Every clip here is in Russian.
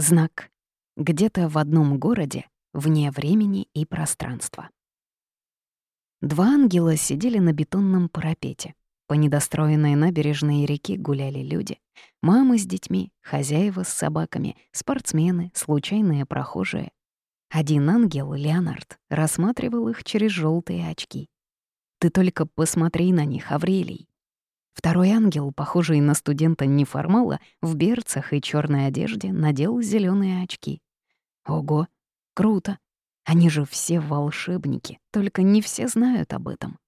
Знак. Где-то в одном городе, вне времени и пространства. Два ангела сидели на бетонном парапете. По недостроенной набережной реки гуляли люди. Мамы с детьми, хозяева с собаками, спортсмены, случайные прохожие. Один ангел, Леонард, рассматривал их через желтые очки. «Ты только посмотри на них, Аврелий!» Второй ангел, похожий на студента-неформала, в берцах и черной одежде, надел зеленые очки. Ого, круто! Они же все волшебники, только не все знают об этом.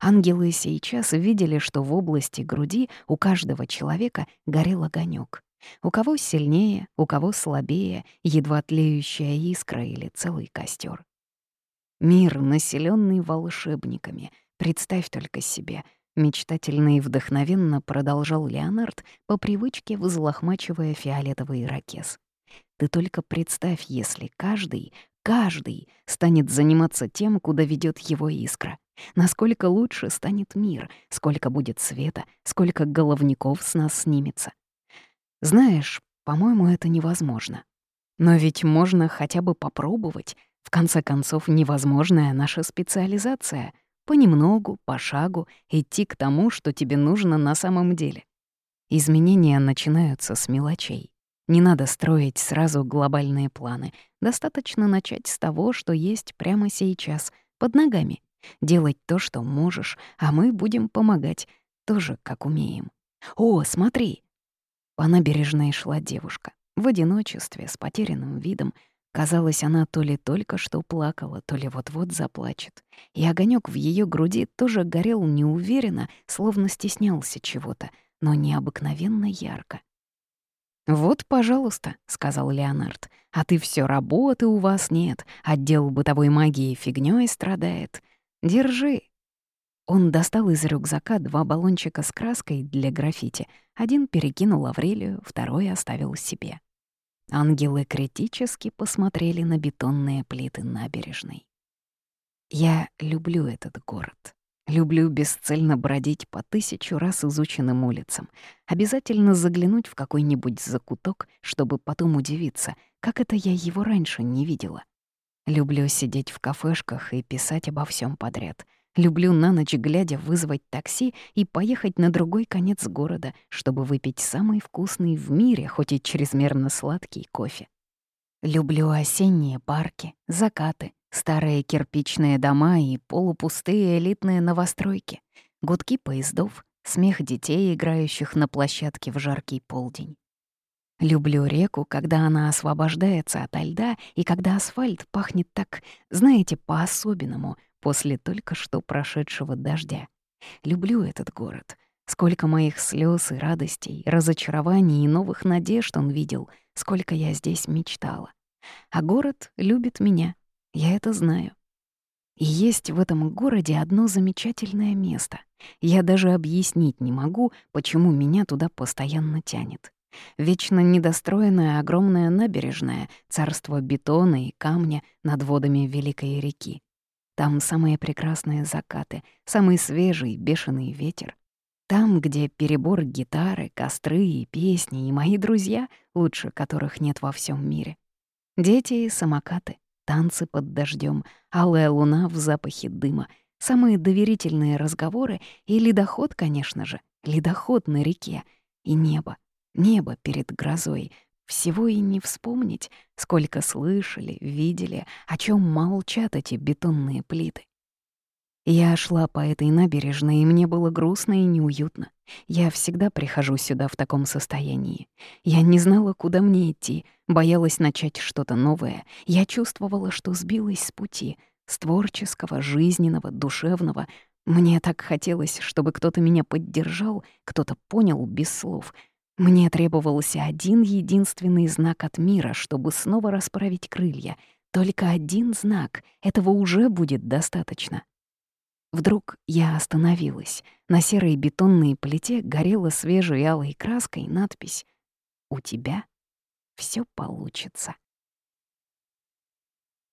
Ангелы сейчас видели, что в области груди у каждого человека горел огонек. У кого сильнее, у кого слабее, едва тлеющая искра или целый костер. Мир, населенный волшебниками, представь только себе — Мечтательно и вдохновенно продолжал Леонард, по привычке взлохмачивая фиолетовый ракес. «Ты только представь, если каждый, каждый станет заниматься тем, куда ведет его искра. Насколько лучше станет мир, сколько будет света, сколько головников с нас снимется. Знаешь, по-моему, это невозможно. Но ведь можно хотя бы попробовать. В конце концов, невозможная наша специализация — понемногу, по шагу идти к тому, что тебе нужно на самом деле. Изменения начинаются с мелочей. Не надо строить сразу глобальные планы. Достаточно начать с того, что есть прямо сейчас, под ногами. Делать то, что можешь, а мы будем помогать, тоже как умеем. О, смотри! По набережной шла девушка. В одиночестве, с потерянным видом, Казалось, она то ли только что плакала, то ли вот-вот заплачет. И огонек в ее груди тоже горел неуверенно, словно стеснялся чего-то, но необыкновенно ярко. «Вот, пожалуйста», — сказал Леонард, — «а ты все работы у вас нет, отдел бытовой магии фигнёй страдает. Держи». Он достал из рюкзака два баллончика с краской для граффити. Один перекинул Аврелию, второй оставил себе. Ангелы критически посмотрели на бетонные плиты набережной. Я люблю этот город. Люблю бесцельно бродить по тысячу раз изученным улицам. Обязательно заглянуть в какой-нибудь закуток, чтобы потом удивиться, как это я его раньше не видела. Люблю сидеть в кафешках и писать обо всем подряд. Люблю на ночь глядя вызвать такси и поехать на другой конец города, чтобы выпить самый вкусный в мире, хоть и чрезмерно сладкий кофе. Люблю осенние парки, закаты, старые кирпичные дома и полупустые элитные новостройки, гудки поездов, смех детей, играющих на площадке в жаркий полдень. Люблю реку, когда она освобождается ото льда и когда асфальт пахнет так, знаете, по-особенному, после только что прошедшего дождя. Люблю этот город. Сколько моих слез и радостей, разочарований и новых надежд он видел, сколько я здесь мечтала. А город любит меня, я это знаю. И есть в этом городе одно замечательное место. Я даже объяснить не могу, почему меня туда постоянно тянет. Вечно недостроенная огромная набережная, царство бетона и камня над водами Великой реки. Там самые прекрасные закаты, самый свежий бешеный ветер. Там, где перебор гитары, костры и песни, и мои друзья, лучше которых нет во всем мире. Дети и самокаты, танцы под дождем, алая луна в запахе дыма, самые доверительные разговоры и ледоход, конечно же, ледоход на реке, и небо, небо перед грозой — всего и не вспомнить, сколько слышали, видели, о чем молчат эти бетонные плиты. Я шла по этой набережной, и мне было грустно и неуютно. Я всегда прихожу сюда в таком состоянии. Я не знала, куда мне идти, боялась начать что-то новое. Я чувствовала, что сбилась с пути, с творческого, жизненного, душевного. Мне так хотелось, чтобы кто-то меня поддержал, кто-то понял без слов — мне требовался один единственный знак от мира, чтобы снова расправить крылья. Только один знак, этого уже будет достаточно. Вдруг я остановилась. На серой бетонной плите горела свежей алой краской надпись «У тебя все получится».